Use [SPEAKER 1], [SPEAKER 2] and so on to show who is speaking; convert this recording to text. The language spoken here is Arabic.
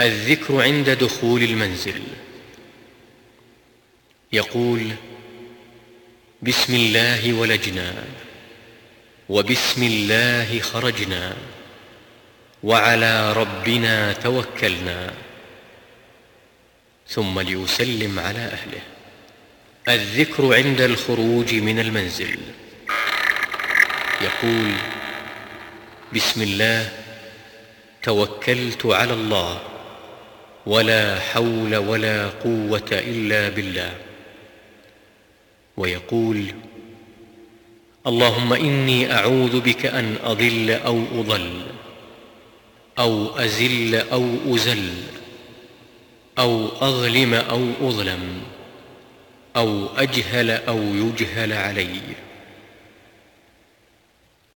[SPEAKER 1] الذكر عند دخول المنزل. يقول بسم الله ولجنا وبسم الله خرجنا وعلى ربنا توكلنا. ثم ليسلم على أهله. الذكر عند الخروج من المنزل. يقول بسم الله توكلت على الله. ولا حول ولا قوة إلا بالله. ويقول اللهم إني أعوذ بك أن أضل أو أضل أو أزل أو أزل أو أظلم أو أظلم أو أجهل أو يجهل علي.